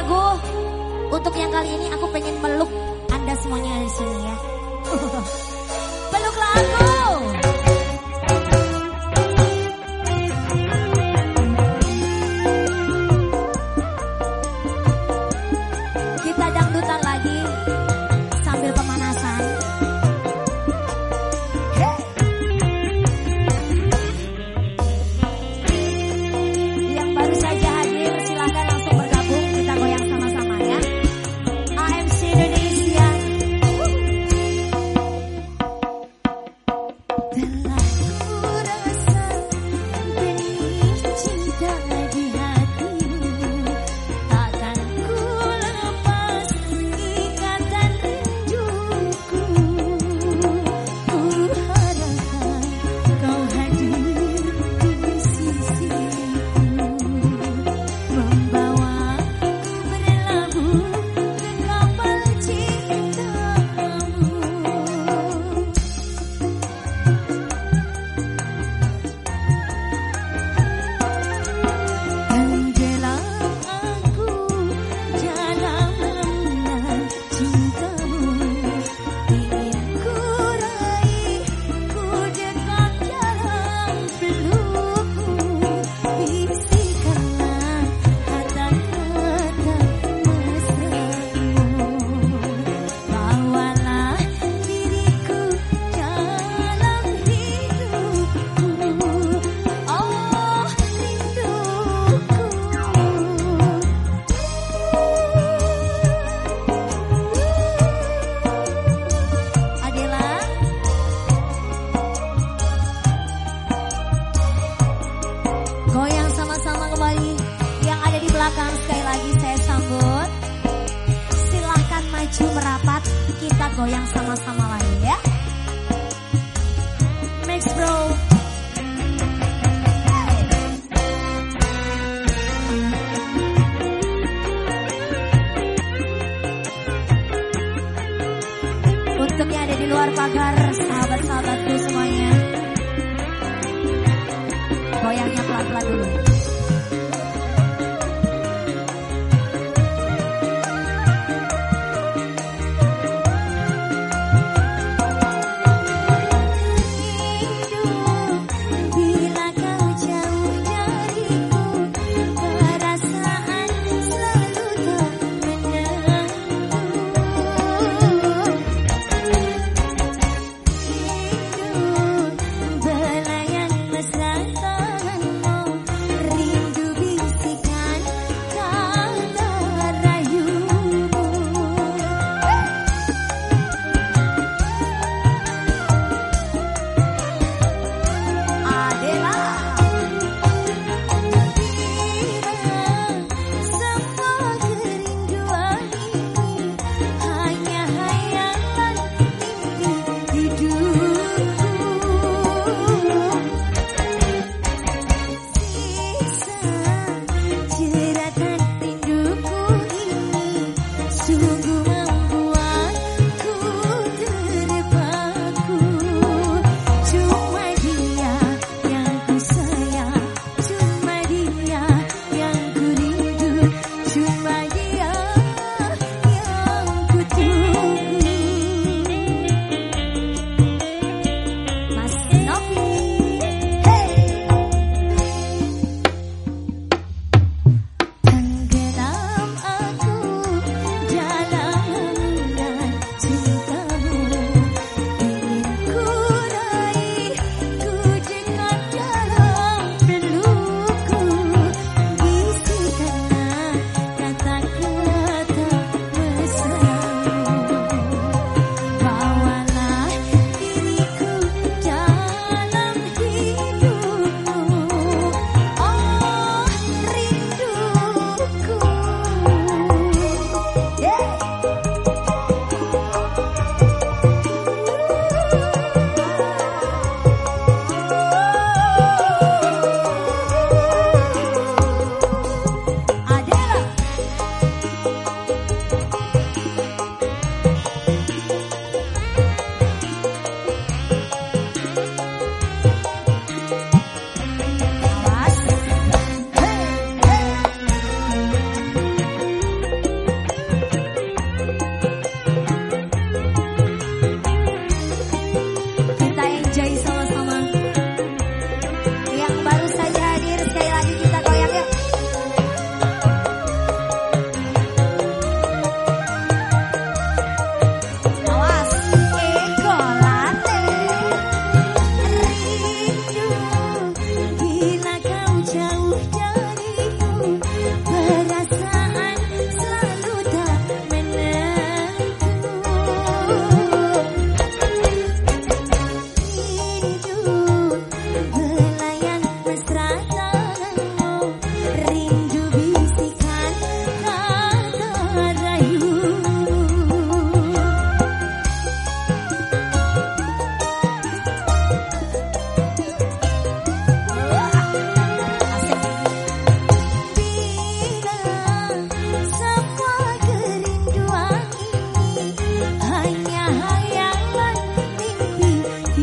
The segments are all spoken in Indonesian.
lagu untuk yang kali ini aku pengen meluk Anda semuanya di sini ya. Goyang sama-sama kembali. Yang ada di belakang sekali lagi saya sambut. Silahkan maju merapat Kita goyang sama-sama lagi ya. Max bro. Untuk yang ada di luar pagar Sahabat-sahabatku semuanya Lagu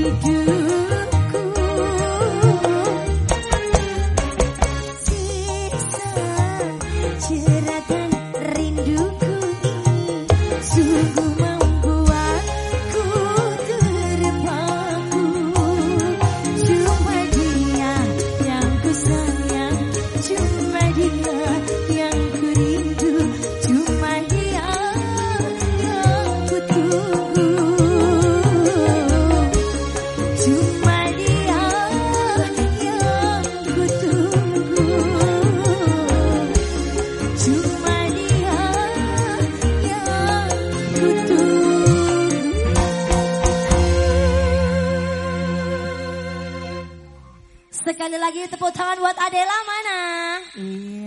do Sekali lagi tepuk tangan buat Adela mana? Iya.